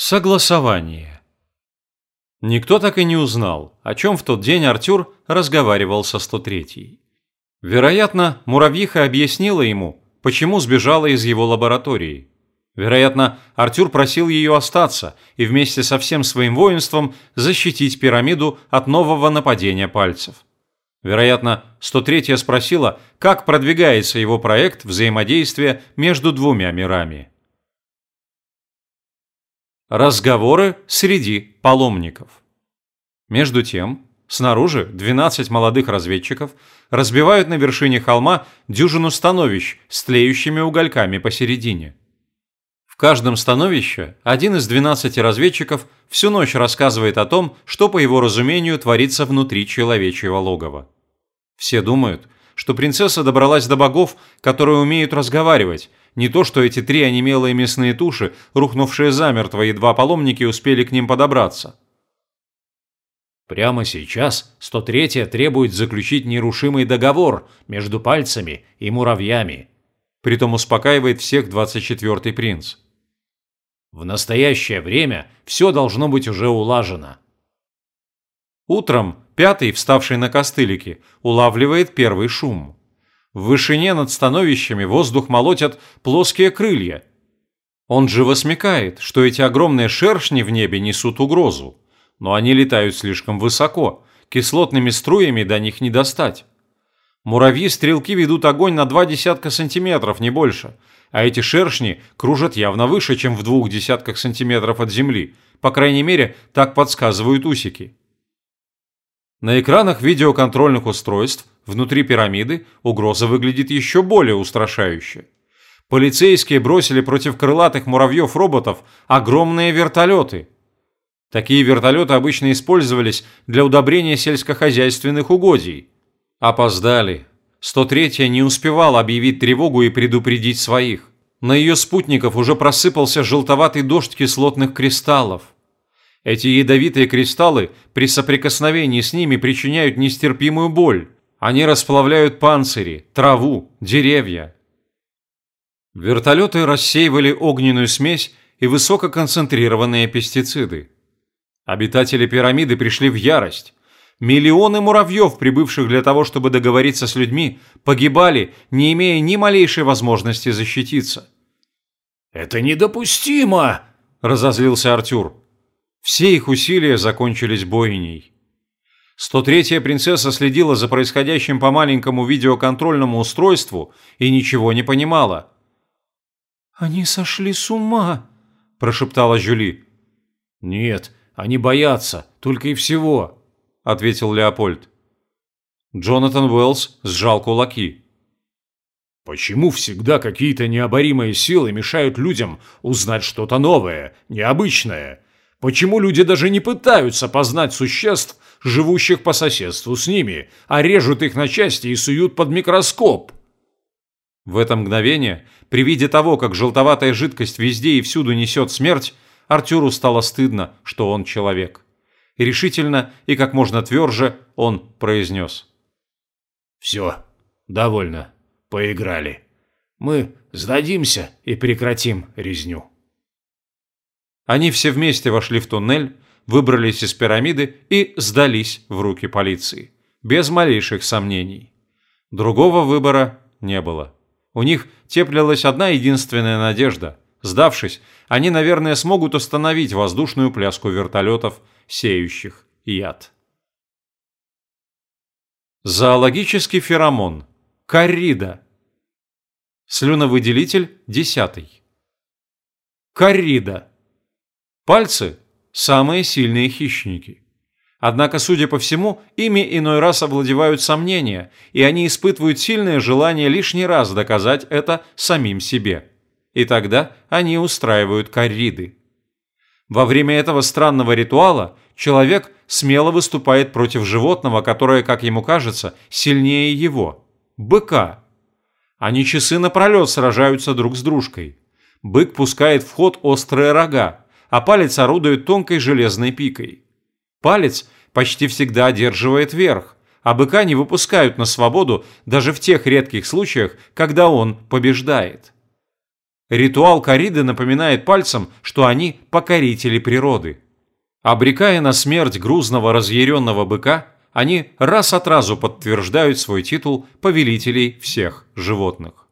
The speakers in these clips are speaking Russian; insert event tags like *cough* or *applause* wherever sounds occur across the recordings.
Согласование. Никто так и не узнал, о чем в тот день Артюр разговаривал со 103-й. Вероятно, муравьиха объяснила ему, почему сбежала из его лаборатории. Вероятно, Артюр просил ее остаться и вместе со всем своим воинством защитить пирамиду от нового нападения пальцев. Вероятно, 103-я спросила, как продвигается его проект взаимодействия между двумя мирами. Разговоры среди паломников. Между тем, снаружи 12 молодых разведчиков разбивают на вершине холма дюжину становищ с тлеющими угольками посередине. В каждом становище один из 12 разведчиков всю ночь рассказывает о том, что, по его разумению, творится внутри человечьего логова. Все думают, что принцесса добралась до богов, которые умеют разговаривать, не то, что эти три онемелые мясные туши, рухнувшие замертво, едва паломники успели к ним подобраться. Прямо сейчас 103-я требует заключить нерушимый договор между пальцами и муравьями. Притом успокаивает всех 24-й принц. В настоящее время все должно быть уже улажено. Утром пятый, вставший на костылике, улавливает первый шум. В вышине над становищами воздух молотят плоские крылья. Он живо смекает, что эти огромные шершни в небе несут угрозу. Но они летают слишком высоко, кислотными струями до них не достать. Муравьи-стрелки ведут огонь на два десятка сантиметров, не больше, а эти шершни кружат явно выше, чем в двух десятках сантиметров от земли, по крайней мере, так подсказывают усики. На экранах видеоконтрольных устройств внутри пирамиды угроза выглядит еще более устрашающе. Полицейские бросили против крылатых муравьев-роботов огромные вертолеты. Такие вертолеты обычно использовались для удобрения сельскохозяйственных угодий. Опоздали. 103-я не успевала объявить тревогу и предупредить своих. На ее спутников уже просыпался желтоватый дождь кислотных кристаллов. Эти ядовитые кристаллы при соприкосновении с ними причиняют нестерпимую боль. Они расплавляют панцири, траву, деревья. Вертолеты рассеивали огненную смесь и высококонцентрированные пестициды. Обитатели пирамиды пришли в ярость. Миллионы муравьев, прибывших для того, чтобы договориться с людьми, погибали, не имея ни малейшей возможности защититься. «Это недопустимо!» – разозлился Артюр. Все их усилия закончились бойней. 103-я принцесса следила за происходящим по маленькому видеоконтрольному устройству и ничего не понимала. «Они сошли с ума», – прошептала Жюли. «Нет, они боятся, только и всего», – ответил Леопольд. Джонатан Уэллс сжал кулаки. «Почему всегда какие-то необоримые силы мешают людям узнать что-то новое, необычное?» Почему люди даже не пытаются познать существ, живущих по соседству с ними, а режут их на части и суют под микроскоп? В это мгновение, при виде того, как желтоватая жидкость везде и всюду несет смерть, Артюру стало стыдно, что он человек. И решительно и как можно тверже он произнес. «Все, довольно, поиграли. Мы сдадимся и прекратим резню». Они все вместе вошли в туннель, выбрались из пирамиды и сдались в руки полиции. Без малейших сомнений. Другого выбора не было. У них теплилась одна единственная надежда. Сдавшись, они, наверное, смогут остановить воздушную пляску вертолетов, сеющих яд. Зоологический феромон. Коррида. Слюновыделитель десятый. Коррида. Пальцы – самые сильные хищники. Однако, судя по всему, ими иной раз овладевают сомнения, и они испытывают сильное желание лишний раз доказать это самим себе. И тогда они устраивают корриды. Во время этого странного ритуала человек смело выступает против животного, которое, как ему кажется, сильнее его – быка. Они часы напролет сражаются друг с дружкой. Бык пускает в ход острые рога, а палец орудует тонкой железной пикой. Палец почти всегда одерживает верх, а быка не выпускают на свободу даже в тех редких случаях, когда он побеждает. Ритуал кориды напоминает пальцем, что они покорители природы. Обрекая на смерть грузного разъяренного быка, они раз от разу подтверждают свой титул повелителей всех животных.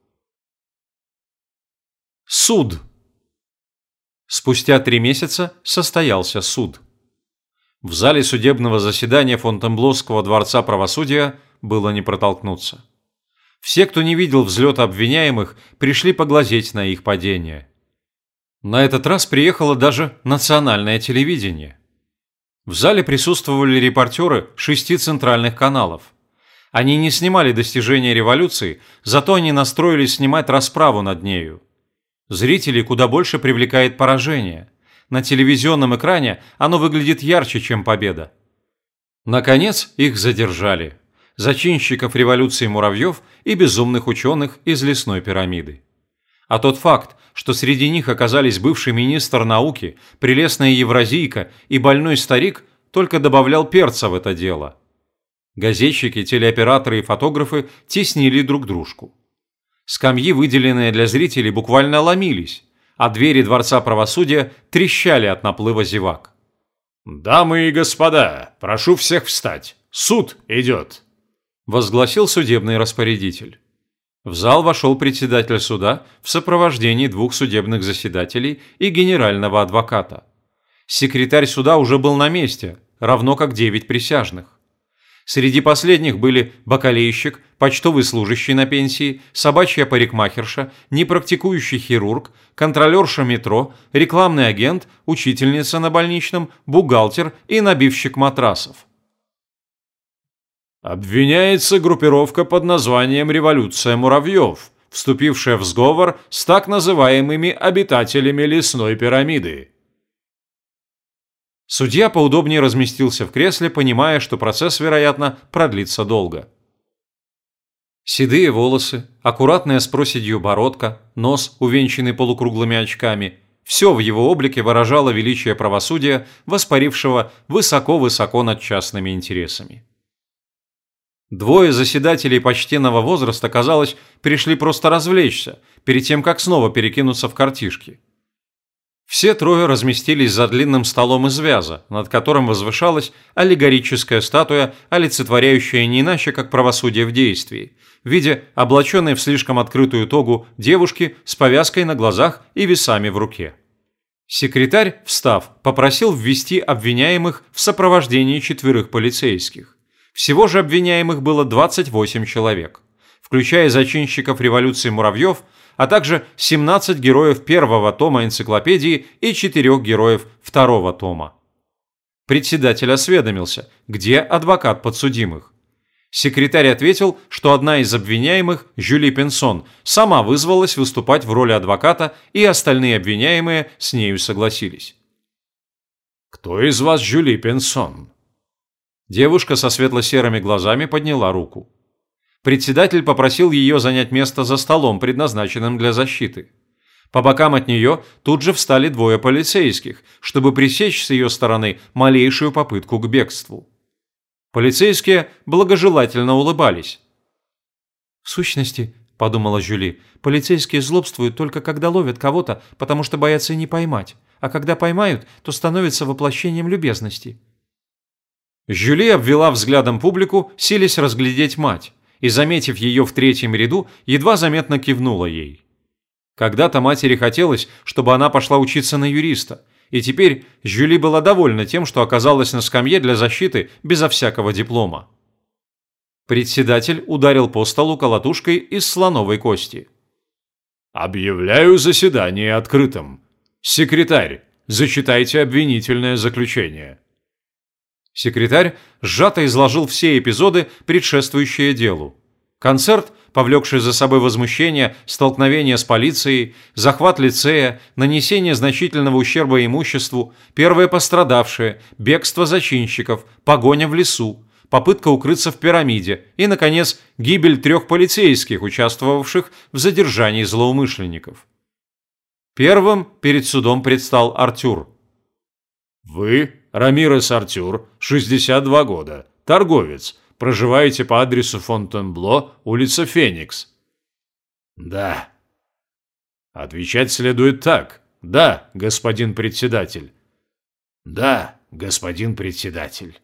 Суд. Спустя три месяца состоялся суд. В зале судебного заседания Фонтенблосского дворца правосудия было не протолкнуться. Все, кто не видел взлета обвиняемых, пришли поглазеть на их падение. На этот раз приехало даже национальное телевидение. В зале присутствовали репортеры шести центральных каналов. Они не снимали достижения революции, зато они настроились снимать расправу над нею. Зрителей куда больше привлекает поражение. На телевизионном экране оно выглядит ярче, чем победа. Наконец их задержали. Зачинщиков революции муравьев и безумных ученых из лесной пирамиды. А тот факт, что среди них оказались бывший министр науки, прелестная евразийка и больной старик, только добавлял перца в это дело. Газетчики, телеоператоры и фотографы теснили друг дружку. Скамьи, выделенные для зрителей, буквально ломились, а двери Дворца правосудия трещали от наплыва зевак. «Дамы и господа, прошу всех встать. Суд идет!» – возгласил судебный распорядитель. В зал вошел председатель суда в сопровождении двух судебных заседателей и генерального адвоката. Секретарь суда уже был на месте, равно как девять присяжных. Среди последних были бакалейщик, почтовый служащий на пенсии, собачья парикмахерша, непрактикующий хирург, контролерша метро, рекламный агент, учительница на больничном, бухгалтер и набивщик матрасов. Обвиняется группировка под названием «Революция муравьев», вступившая в сговор с так называемыми обитателями лесной пирамиды. Судья поудобнее разместился в кресле, понимая, что процесс, вероятно, продлится долго. Седые волосы, аккуратная с проседью бородка, нос, увенчанный полукруглыми очками – все в его облике выражало величие правосудия, воспарившего высоко-высоко над частными интересами. Двое заседателей почтенного возраста, казалось, пришли просто развлечься, перед тем, как снова перекинуться в картишки. Все трое разместились за длинным столом из вяза, над которым возвышалась аллегорическая статуя, олицетворяющая не иначе, как правосудие в действии, в виде облаченной в слишком открытую тогу девушки с повязкой на глазах и весами в руке. Секретарь, встав, попросил ввести обвиняемых в сопровождении четверых полицейских. Всего же обвиняемых было 28 человек, включая зачинщиков революции муравьев, а также 17 героев первого тома энциклопедии и 4 героев второго тома. Председатель осведомился, где адвокат подсудимых. Секретарь ответил, что одна из обвиняемых, Жюли Пенсон, сама вызвалась выступать в роли адвоката, и остальные обвиняемые с нею согласились. «Кто из вас Жюли Пенсон?» Девушка со светло-серыми глазами подняла руку. Председатель попросил ее занять место за столом, предназначенным для защиты. По бокам от нее тут же встали двое полицейских, чтобы пресечь с ее стороны малейшую попытку к бегству. Полицейские благожелательно улыбались. «В сущности, – подумала Жюли, – полицейские злобствуют только когда ловят кого-то, потому что боятся не поймать, а когда поймают, то становятся воплощением любезности. Жюли обвела взглядом публику, силясь разглядеть мать, и, заметив ее в третьем ряду, едва заметно кивнула ей. Когда-то матери хотелось, чтобы она пошла учиться на юриста, и теперь Жюли была довольна тем, что оказалась на скамье для защиты безо всякого диплома. Председатель ударил по столу колотушкой из слоновой кости. «Объявляю заседание открытым. Секретарь, зачитайте обвинительное заключение». Секретарь сжато изложил все эпизоды, предшествующие делу. Концерт, повлекший за собой возмущение, столкновение с полицией, захват лицея, нанесение значительного ущерба имуществу, первые пострадавшие, бегство зачинщиков, погоня в лесу, попытка укрыться в пирамиде и, наконец, гибель трех полицейских, участвовавших в задержании злоумышленников. Первым перед судом предстал Артюр. «Вы Рамирес Артюр, 62 года, торговец, проживаете по адресу Фонтенбло, улица Феникс». «Да». Отвечать следует так. Да, господин председатель. Да, господин председатель.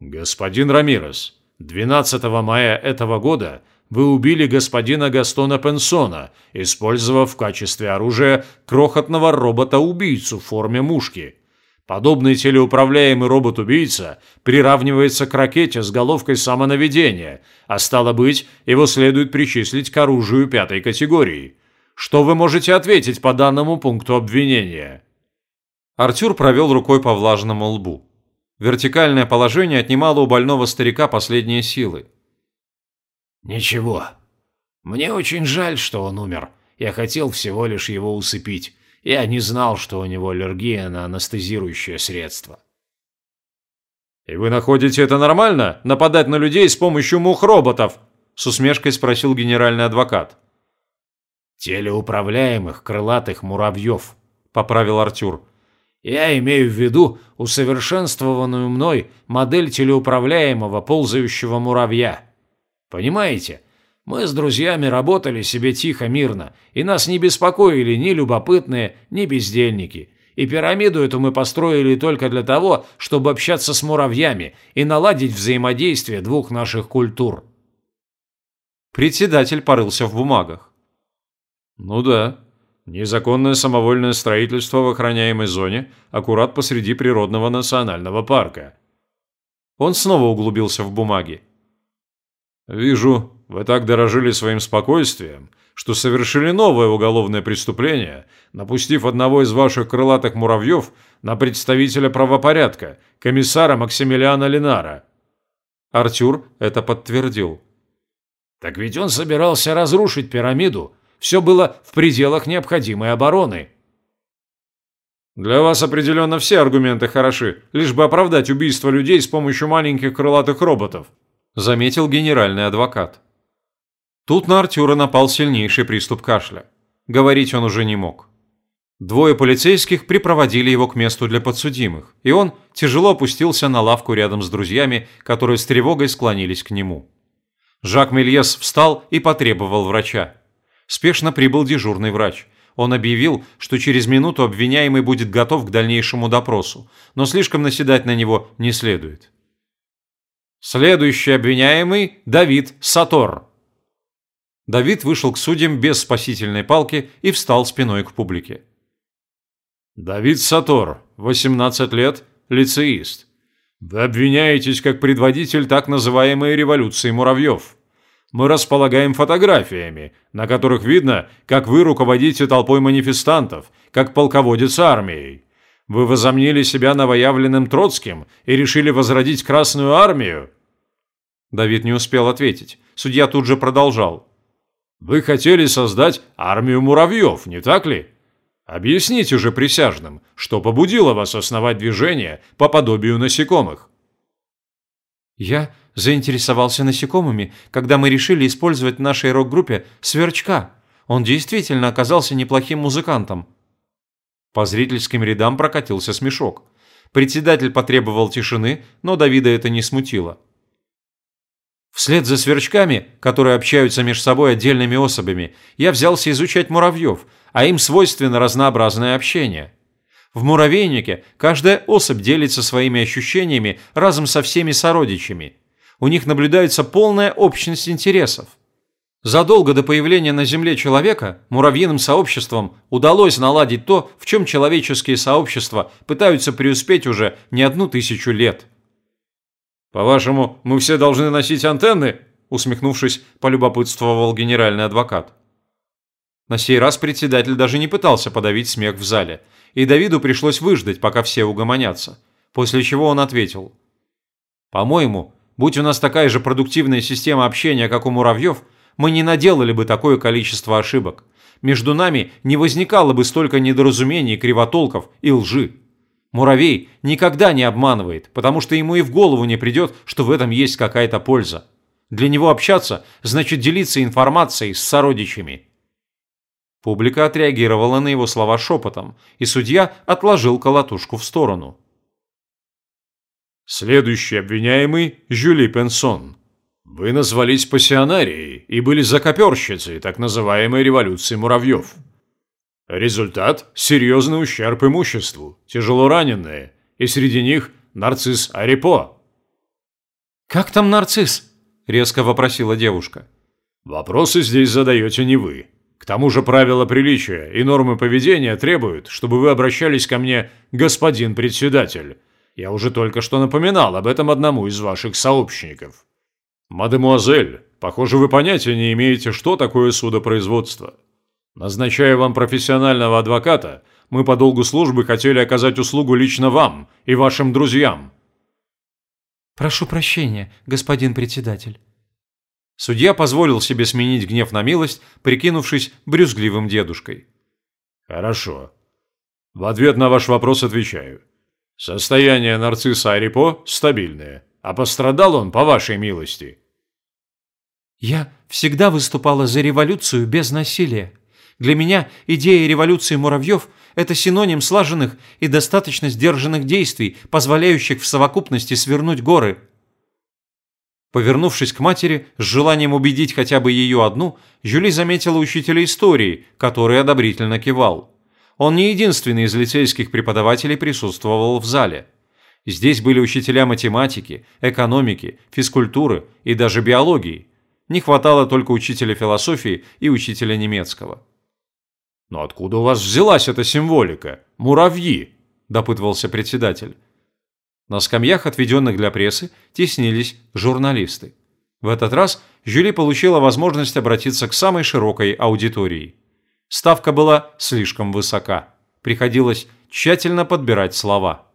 Господин Рамирес, 12 мая этого года вы убили господина Гастона Пенсона, использовав в качестве оружия крохотного робота-убийцу в форме мушки. Подобный телеуправляемый робот-убийца приравнивается к ракете с головкой самонаведения, а стало быть, его следует причислить к оружию пятой категории. Что вы можете ответить по данному пункту обвинения? Артюр провел рукой по влажному лбу. Вертикальное положение отнимало у больного старика последние силы. «Ничего. Мне очень жаль, что он умер. Я хотел всего лишь его усыпить. Я не знал, что у него аллергия на анестезирующее средство». «И вы находите это нормально, нападать на людей с помощью мух-роботов?» с усмешкой спросил генеральный адвокат. «Телеуправляемых крылатых муравьев», – поправил Артюр. Я имею в виду усовершенствованную мной модель телеуправляемого ползающего муравья. Понимаете, мы с друзьями работали себе тихо, мирно, и нас не беспокоили ни любопытные, ни бездельники. И пирамиду эту мы построили только для того, чтобы общаться с муравьями и наладить взаимодействие двух наших культур. Председатель порылся в бумагах. Ну да, Незаконное самовольное строительство в охраняемой зоне, аккурат посреди природного национального парка. Он снова углубился в бумаги. «Вижу, вы так дорожили своим спокойствием, что совершили новое уголовное преступление, напустив одного из ваших крылатых муравьев на представителя правопорядка, комиссара Максимилиана Ленара». Артюр это подтвердил. «Так ведь он собирался разрушить пирамиду, все было в пределах необходимой обороны. Для вас определенно все аргументы хороши, лишь бы оправдать убийство людей с помощью маленьких крылатых роботов, заметил генеральный адвокат. Тут на Артюра напал сильнейший приступ кашля. Говорить он уже не мог. Двое полицейских припроводили его к месту для подсудимых, и он тяжело опустился на лавку рядом с друзьями, которые с тревогой склонились к нему. Жак Мельес встал и потребовал врача. Спешно прибыл дежурный врач. Он объявил, что через минуту обвиняемый будет готов к дальнейшему допросу, но слишком наседать на него не следует. Следующий обвиняемый – Давид Сатор. Давид вышел к судьям без спасительной палки и встал спиной к публике. Давид Сатор, 18 лет, лицеист. Вы обвиняетесь как предводитель так называемой революции муравьев мы располагаем фотографиями, на которых видно, как вы руководите толпой манифестантов, как полководец армией. Вы возомнили себя новоявленным Троцким и решили возродить Красную армию?» Давид не успел ответить. Судья тут же продолжал. «Вы хотели создать армию муравьев, не так ли? Объясните же присяжным, что побудило вас основать движение по подобию насекомых». «Я заинтересовался насекомыми, когда мы решили использовать в нашей рок-группе Сверчка. Он действительно оказался неплохим музыкантом». По зрительским рядам прокатился смешок. Председатель потребовал тишины, но Давида это не смутило. Вслед за сверчками, которые общаются между собой отдельными особями, я взялся изучать муравьев, а им свойственно разнообразное общение. В муравейнике каждая особь делится своими ощущениями разом со всеми сородичами – у них наблюдается полная общность интересов. Задолго до появления на Земле человека муравьиным сообществам удалось наладить то, в чем человеческие сообщества пытаются преуспеть уже не одну тысячу лет. «По-вашему, мы все должны носить антенны?» усмехнувшись, полюбопытствовал генеральный адвокат. На сей раз председатель даже не пытался подавить смех в зале, и Давиду пришлось выждать, пока все угомонятся, после чего он ответил. «По-моему, Будь у нас такая же продуктивная система общения, как у муравьев, мы не наделали бы такое количество ошибок. Между нами не возникало бы столько недоразумений, кривотолков и лжи. Муравей никогда не обманывает, потому что ему и в голову не придет, что в этом есть какая-то польза. Для него общаться значит делиться информацией с сородичами. Публика отреагировала на его слова шепотом, и судья отложил колотушку в сторону. Следующий обвиняемый – Жюли Пенсон. Вы назвались пассионарией и были закоперщицей так называемой революции муравьев. Результат – серьезный ущерб имуществу, тяжело раненые, и среди них нарцисс Арипо. «Как там нарцисс?» – резко вопросила девушка. «Вопросы здесь задаете не вы. К тому же правила приличия и нормы поведения требуют, чтобы вы обращались ко мне, господин председатель. Я уже только что напоминал об этом одному из ваших сообщников. Мадемуазель, похоже, вы понятия не имеете, что такое судопроизводство. Назначая вам профессионального адвоката, мы по долгу службы хотели оказать услугу лично вам и вашим друзьям. Прошу прощения, господин председатель. Судья позволил себе сменить гнев на милость, прикинувшись брюзгливым дедушкой. Хорошо. В ответ на ваш вопрос отвечаю. Состояние нарцисса Арипо стабильное, а пострадал он по вашей милости. Я всегда выступала за революцию без насилия. Для меня идея революции муравьев – это синоним слаженных и достаточно сдержанных действий, позволяющих в совокупности свернуть горы. Повернувшись к матери, с желанием убедить хотя бы ее одну, Жюли заметила учителя истории, который одобрительно кивал. Он не единственный из лицейских преподавателей присутствовал в зале. Здесь были учителя математики, экономики, физкультуры и даже биологии. Не хватало только учителя философии и учителя немецкого. «Но откуда у вас взялась эта символика? Муравьи!» – допытывался председатель. На скамьях, отведенных для прессы, теснились журналисты. В этот раз жюри получила возможность обратиться к самой широкой аудитории. Ставка была слишком высока. Приходилось тщательно подбирать слова.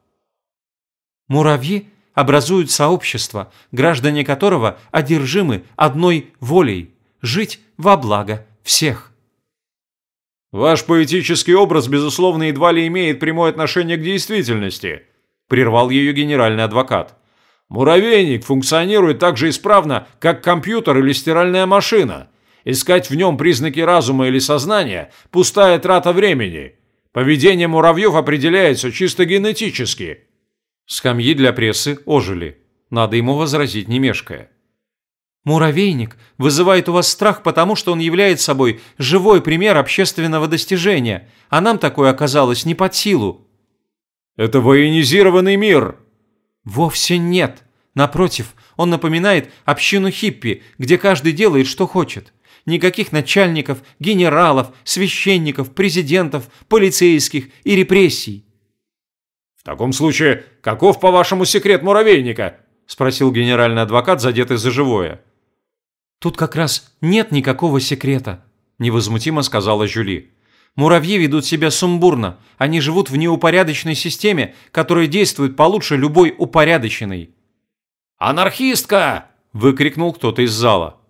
«Муравьи образуют сообщество, граждане которого одержимы одной волей – жить во благо всех». «Ваш поэтический образ, безусловно, едва ли имеет прямое отношение к действительности», – прервал ее генеральный адвокат. «Муравейник функционирует так же исправно, как компьютер или стиральная машина. Искать в нем признаки разума или сознания – пустая трата времени. Поведение муравьев определяется чисто генетически». Скамьи для прессы ожили. Надо ему возразить, не мешкая. Муравейник вызывает у вас страх, потому что он является собой живой пример общественного достижения, а нам такое оказалось не под силу. Это военизированный мир. Вовсе нет. Напротив, он напоминает общину хиппи, где каждый делает, что хочет. Никаких начальников, генералов, священников, президентов, полицейских и репрессий. В таком случае, каков, по-вашему, секрет муравейника? Спросил генеральный адвокат, задетый за живое. «Тут как раз нет никакого секрета», – невозмутимо сказала Жюли. «Муравьи ведут себя сумбурно. Они живут в неупорядоченной системе, которая действует получше любой упорядоченной». «Анархистка!» – выкрикнул кто-то из зала.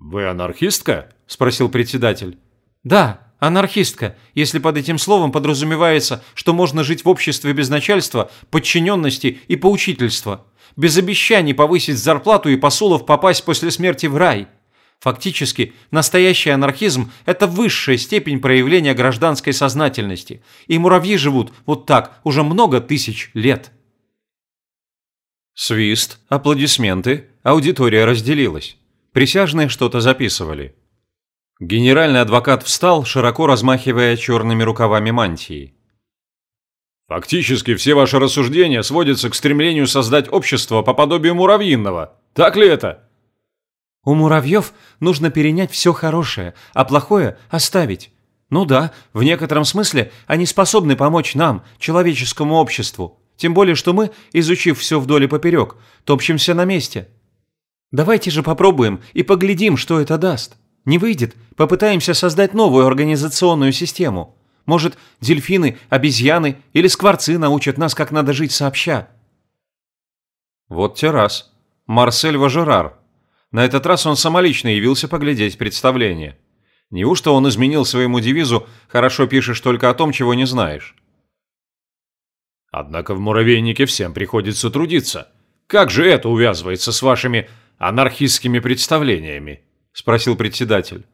«Вы анархистка?» – спросил председатель. «Да, анархистка, если под этим словом подразумевается, что можно жить в обществе без начальства, подчиненности и поучительства без обещаний повысить зарплату и посулов попасть после смерти в рай. Фактически, настоящий анархизм – это высшая степень проявления гражданской сознательности, и муравьи живут вот так уже много тысяч лет. Свист, аплодисменты, аудитория разделилась. Присяжные что-то записывали. Генеральный адвокат встал, широко размахивая черными рукавами мантии. Фактически все ваши рассуждения сводятся к стремлению создать общество по подобию муравьиного. Так ли это? У муравьев нужно перенять все хорошее, а плохое оставить. Ну да, в некотором смысле они способны помочь нам, человеческому обществу. Тем более, что мы, изучив все вдоль и поперек, топчемся на месте. Давайте же попробуем и поглядим, что это даст. Не выйдет, попытаемся создать новую организационную систему. Может, дельфины, обезьяны или скворцы научат нас, как надо жить сообща. Вот те раз. Марсель Важерар. На этот раз он самолично явился поглядеть представление. Неужто он изменил своему девизу «хорошо пишешь только о том, чего не знаешь»? Однако в муравейнике всем приходится трудиться. Как же это увязывается с вашими анархистскими представлениями? Спросил председатель.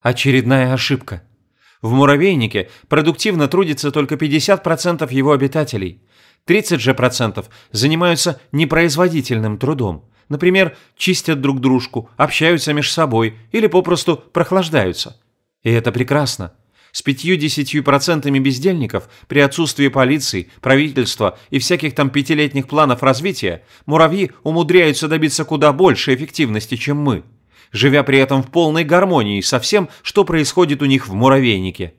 Очередная ошибка. В муравейнике продуктивно трудится только 50% его обитателей. 30 же процентов занимаются непроизводительным трудом, Например, чистят друг дружку, общаются между собой или попросту прохлаждаются. И это прекрасно. С пятью-десятью процентами бездельников при отсутствии полиции, правительства и всяких там пятилетних планов развития муравьи умудряются добиться куда больше эффективности, чем мы, живя при этом в полной гармонии со всем, что происходит у них в муравейнике.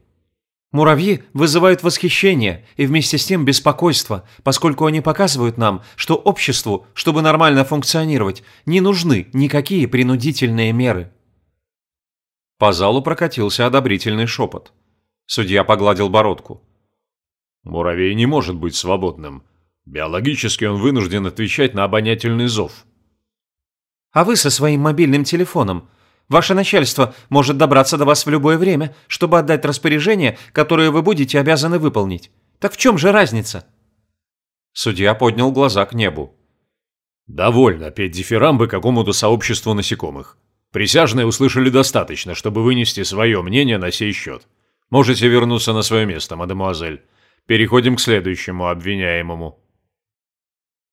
Муравьи вызывают восхищение и вместе с тем беспокойство, поскольку они показывают нам, что обществу, чтобы нормально функционировать, не нужны никакие принудительные меры. По залу прокатился одобрительный шепот. Судья погладил бородку. Муравей не может быть свободным. Биологически он вынужден отвечать на обонятельный зов. А вы со своим мобильным телефоном Ваше начальство может добраться до вас в любое время, чтобы отдать распоряжение, которое вы будете обязаны выполнить. Так в чем же разница?» Судья поднял глаза к небу. «Довольно петь дифирамбы какому-то сообществу насекомых. Присяжные услышали достаточно, чтобы вынести свое мнение на сей счет. Можете вернуться на свое место, мадемуазель. Переходим к следующему обвиняемому».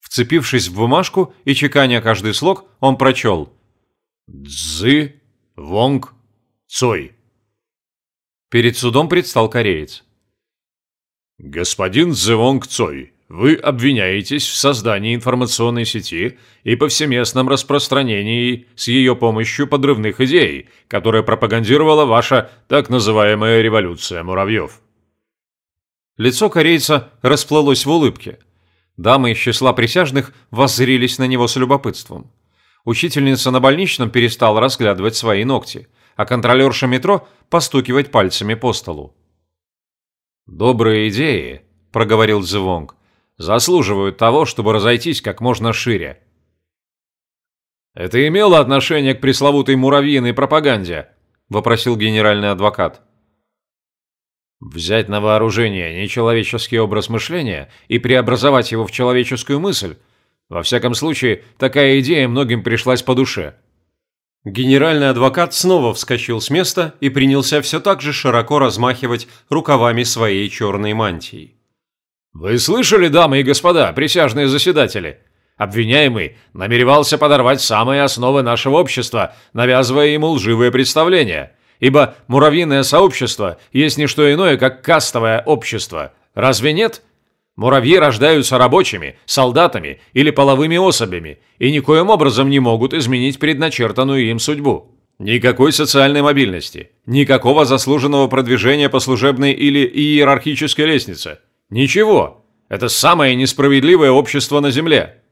Вцепившись в бумажку и чеканя каждый слог, он прочел «Дзы Вонг Цой. Перед судом предстал кореец. Господин Цзевонг Цой, вы обвиняетесь в создании информационной сети и повсеместном распространении с ее помощью подрывных идей, которая пропагандировала ваша так называемая революция муравьев. Лицо корейца расплылось в улыбке. Дамы из числа присяжных воззрились на него с любопытством. Учительница на больничном перестала разглядывать свои ногти, а контролерша метро постукивать пальцами по столу. «Добрые идеи», – проговорил Цзивонг, – «заслуживают того, чтобы разойтись как можно шире». «Это имело отношение к пресловутой муравьиной пропаганде?» – вопросил генеральный адвокат. «Взять на вооружение нечеловеческий образ мышления и преобразовать его в человеческую мысль – во всяком случае, такая идея многим пришлась по душе. Генеральный адвокат снова вскочил с места и принялся все так же широко размахивать рукавами своей черной мантии. «Вы слышали, дамы и господа, присяжные заседатели? Обвиняемый намеревался подорвать самые основы нашего общества, навязывая ему лживые представления. Ибо муравьиное сообщество есть не что иное, как кастовое общество. Разве нет?» Муравьи рождаются рабочими, солдатами или половыми особями и никоим образом не могут изменить предначертанную им судьбу. Никакой социальной мобильности, никакого заслуженного продвижения по служебной или иерархической лестнице. Ничего. Это самое несправедливое общество на Земле.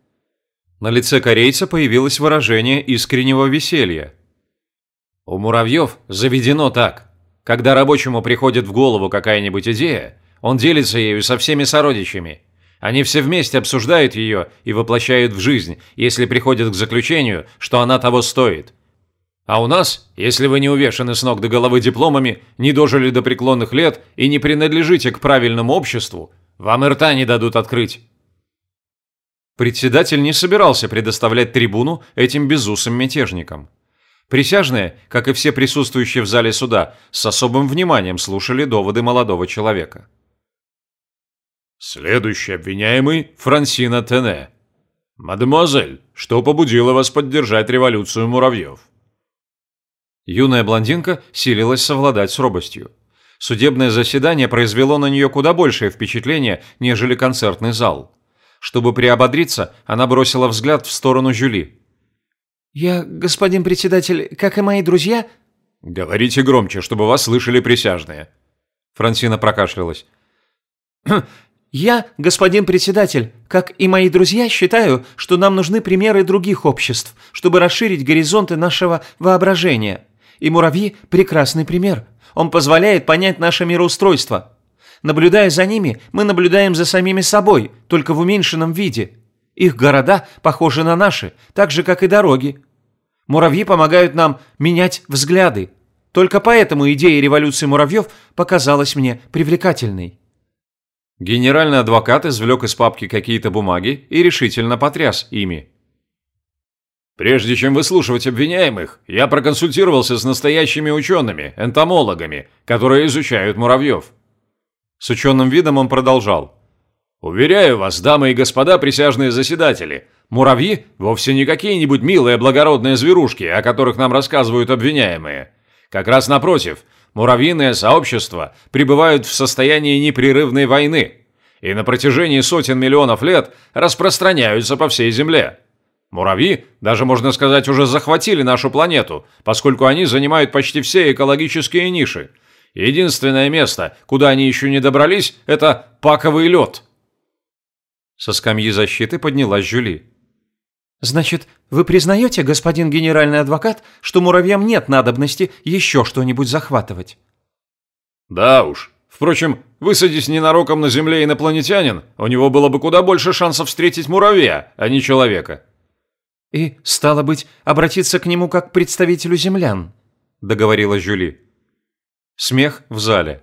На лице корейца появилось выражение искреннего веселья. У муравьев заведено так. Когда рабочему приходит в голову какая-нибудь идея, он делится ею со всеми сородичами. Они все вместе обсуждают ее и воплощают в жизнь, если приходят к заключению, что она того стоит. А у нас, если вы не увешаны с ног до головы дипломами, не дожили до преклонных лет и не принадлежите к правильному обществу, вам и рта не дадут открыть. Председатель не собирался предоставлять трибуну этим безусым мятежникам. Присяжные, как и все присутствующие в зале суда, с особым вниманием слушали доводы молодого человека. Следующий обвиняемый – Франсина Тене. Мадемуазель, что побудило вас поддержать революцию муравьев? Юная блондинка силилась совладать с робостью. Судебное заседание произвело на нее куда большее впечатление, нежели концертный зал. Чтобы приободриться, она бросила взгляд в сторону Жюли. «Я, господин председатель, как и мои друзья...» «Говорите громче, чтобы вас слышали присяжные». Франсина прокашлялась. *clears throat* Я, господин председатель, как и мои друзья, считаю, что нам нужны примеры других обществ, чтобы расширить горизонты нашего воображения. И муравьи – прекрасный пример. Он позволяет понять наше мироустройство. Наблюдая за ними, мы наблюдаем за самими собой, только в уменьшенном виде. Их города похожи на наши, так же, как и дороги. Муравьи помогают нам менять взгляды. Только поэтому идея революции муравьев показалась мне привлекательной. Генеральный адвокат извлек из папки какие-то бумаги и решительно потряс ими. Прежде чем выслушивать обвиняемых, я проконсультировался с настоящими учеными, энтомологами, которые изучают муравьев. С ученым видом он продолжал. Уверяю вас, дамы и господа присяжные заседатели, муравьи вовсе не какие-нибудь милые благородные зверушки, о которых нам рассказывают обвиняемые. Как раз напротив, муравьиное сообщество пребывают в состоянии непрерывной войны и на протяжении сотен миллионов лет распространяются по всей Земле. Муравьи, даже можно сказать, уже захватили нашу планету, поскольку они занимают почти все экологические ниши. Единственное место, куда они еще не добрались, это паковый лед – со скамьи защиты поднялась Жюли. «Значит, вы признаете, господин генеральный адвокат, что муравьям нет надобности еще что-нибудь захватывать?» «Да уж. Впрочем, высадись ненароком на Земле инопланетянин, у него было бы куда больше шансов встретить муравья, а не человека». «И, стало быть, обратиться к нему как к представителю землян», – договорила Жюли. Смех в зале.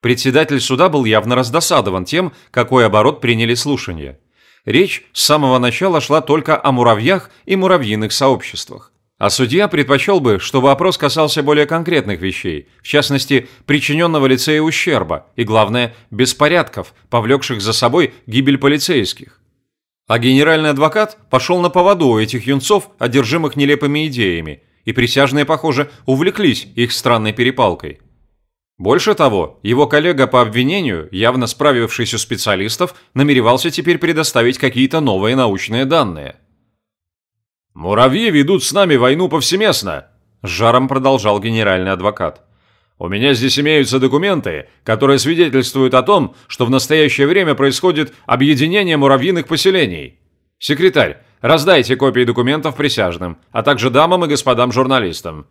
Председатель суда был явно раздосадован тем, какой оборот приняли слушания. Речь с самого начала шла только о муравьях и муравьиных сообществах. А судья предпочел бы, чтобы опрос касался более конкретных вещей, в частности, причиненного лицея ущерба и, главное, беспорядков, повлекших за собой гибель полицейских. А генеральный адвокат пошел на поводу у этих юнцов, одержимых нелепыми идеями, и присяжные, похоже, увлеклись их странной перепалкой. Больше того, его коллега по обвинению, явно справившийся специалистов, намеревался теперь предоставить какие-то новые научные данные. «Муравьи ведут с нами войну повсеместно», – жаром продолжал генеральный адвокат. «У меня здесь имеются документы, которые свидетельствуют о том, что в настоящее время происходит объединение муравьиных поселений. Секретарь, раздайте копии документов присяжным, а также дамам и господам журналистам.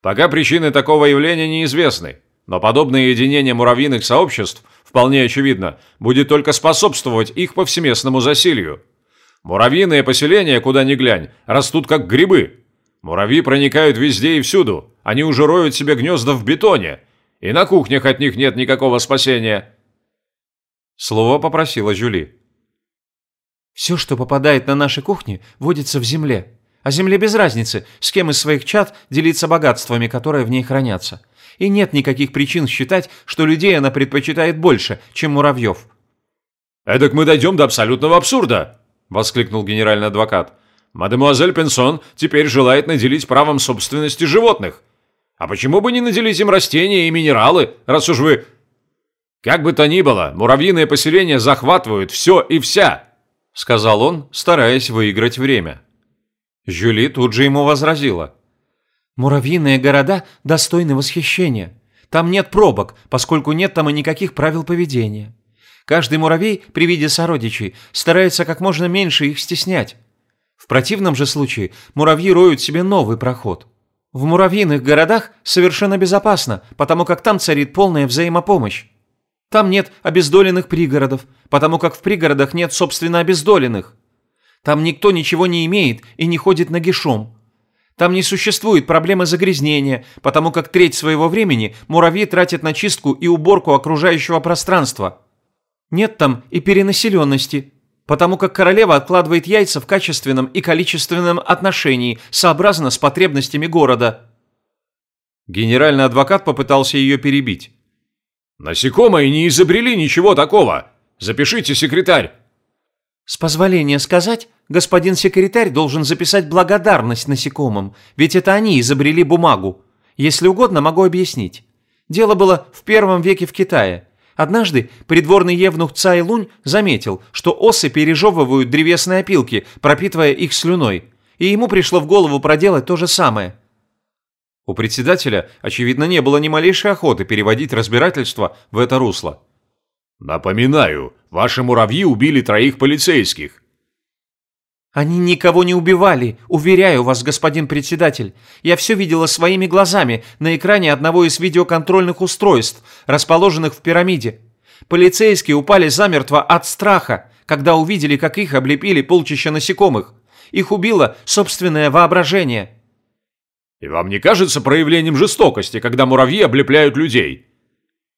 Пока причины такого явления неизвестны, но подобное единение муравьиных сообществ, вполне очевидно, будет только способствовать их повсеместному засилью. Муравьиные поселения, куда ни глянь, растут как грибы. Муравьи проникают везде и всюду. Они уже роют себе гнезда в бетоне. И на кухнях от них нет никакого спасения. Слово попросила Жюли. «Все, что попадает на наши кухни, водится в земле. А земле без разницы, с кем из своих чад делиться богатствами, которые в ней хранятся и нет никаких причин считать, что людей она предпочитает больше, чем муравьев. «Эдак мы дойдем до абсолютного абсурда!» – воскликнул генеральный адвокат. «Мадемуазель Пенсон теперь желает наделить правом собственности животных. А почему бы не наделить им растения и минералы, раз уж вы...» «Как бы то ни было, муравьиные поселения захватывают все и вся», – сказал он, стараясь выиграть время. Жюли тут же ему возразила – Муравьиные города достойны восхищения. Там нет пробок, поскольку нет там и никаких правил поведения. Каждый муравей при виде сородичей старается как можно меньше их стеснять. В противном же случае муравьи роют себе новый проход. В муравьиных городах совершенно безопасно, потому как там царит полная взаимопомощь. Там нет обездоленных пригородов, потому как в пригородах нет собственно обездоленных. Там никто ничего не имеет и не ходит нагишом. Там не существует проблемы загрязнения, потому как треть своего времени муравьи тратят на чистку и уборку окружающего пространства. Нет там и перенаселенности, потому как королева откладывает яйца в качественном и количественном отношении, сообразно с потребностями города. Генеральный адвокат попытался ее перебить. «Насекомые не изобрели ничего такого. Запишите, секретарь». «С позволения сказать, господин секретарь должен записать благодарность насекомым, ведь это они изобрели бумагу. Если угодно, могу объяснить. Дело было в первом веке в Китае. Однажды придворный евнух Цай Лунь заметил, что осы пережевывают древесные опилки, пропитывая их слюной, и ему пришло в голову проделать то же самое. У председателя, очевидно, не было ни малейшей охоты переводить разбирательство в это русло. «Напоминаю, ваши муравьи убили троих полицейских. «Они никого не убивали, уверяю вас, господин председатель. Я все видела своими глазами на экране одного из видеоконтрольных устройств, расположенных в пирамиде. Полицейские упали замертво от страха, когда увидели, как их облепили полчища насекомых. Их убило собственное воображение». «И вам не кажется проявлением жестокости, когда муравьи облепляют людей?»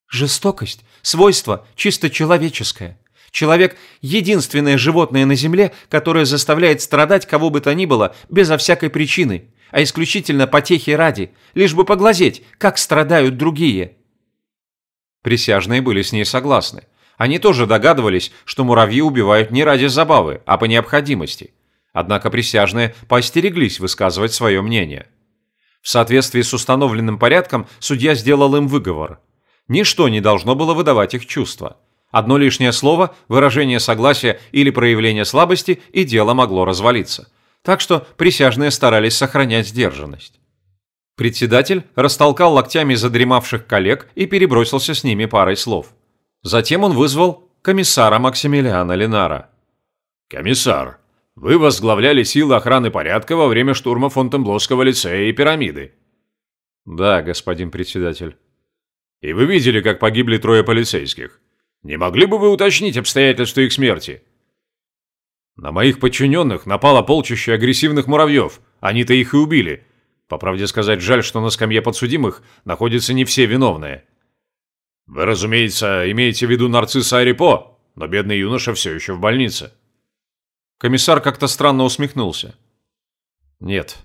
«Жестокость – свойство чисто человеческое. Человек – единственное животное на Земле, которое заставляет страдать кого бы то ни было безо всякой причины, а исключительно потехи ради, лишь бы поглазеть, как страдают другие. Присяжные были с ней согласны. Они тоже догадывались, что муравьи убивают не ради забавы, а по необходимости. Однако присяжные поостереглись высказывать свое мнение. В соответствии с установленным порядком судья сделал им выговор. Ничто не должно было выдавать их чувства. Одно лишнее слово, выражение согласия или проявление слабости, и дело могло развалиться. Так что присяжные старались сохранять сдержанность. Председатель растолкал локтями задремавших коллег и перебросился с ними парой слов. Затем он вызвал комиссара Максимилиана Ленара. «Комиссар, вы возглавляли силы охраны порядка во время штурма Фонтенблосского лицея и пирамиды». «Да, господин председатель». «И вы видели, как погибли трое полицейских. Не могли бы вы уточнить обстоятельства их смерти?» «На моих подчиненных напало полчище агрессивных муравьев. Они-то их и убили. По правде сказать, жаль, что на скамье подсудимых находятся не все виновные». «Вы, разумеется, имеете в виду нарцисса Арипо, но бедный юноша все еще в больнице». Комиссар как-то странно усмехнулся. «Нет,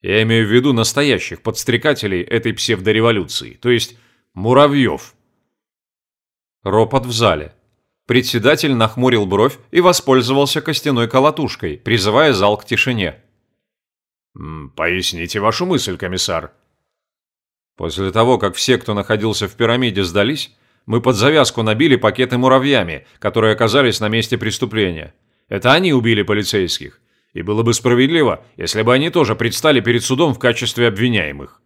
я имею в виду настоящих подстрекателей этой псевдореволюции, то есть муравьев». Ропот в зале. Председатель нахмурил бровь и воспользовался костяной колотушкой, призывая зал к тишине. «Поясните вашу мысль, комиссар», После того, как все, кто находился в пирамиде, сдались, мы под завязку набили пакеты муравьями, которые оказались на месте преступления. Это они убили полицейских. И было бы справедливо, если бы они тоже предстали перед судом в качестве обвиняемых.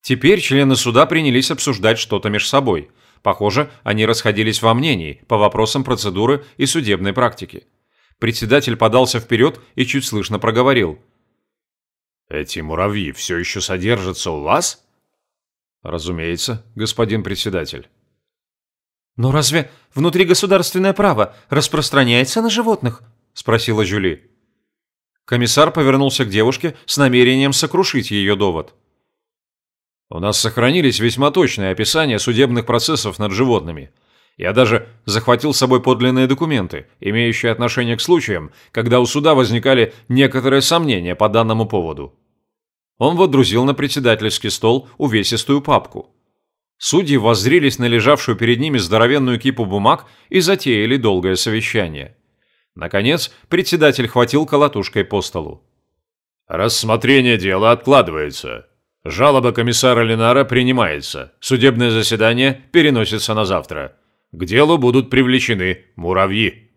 Теперь члены суда принялись обсуждать что-то между собой. Похоже, они расходились во мнении по вопросам процедуры и судебной практики. Председатель подался вперед и чуть слышно проговорил – эти муравьи все еще содержатся у вас? Разумеется, господин председатель. Но разве внутригосударственное право распространяется на животных? Спросила Жюли. Комиссар повернулся к девушке с намерением сокрушить ее довод. У нас сохранились весьма точные описания судебных процессов над животными. Я даже захватил с собой подлинные документы, имеющие отношение к случаям, когда у суда возникали некоторые сомнения по данному поводу. Он водрузил на председательский стол увесистую папку. Судьи воззрились на лежавшую перед ними здоровенную кипу бумаг и затеяли долгое совещание. Наконец, председатель хватил колотушкой по столу. «Рассмотрение дела откладывается. Жалоба комиссара Ленара принимается. Судебное заседание переносится на завтра. К делу будут привлечены муравьи».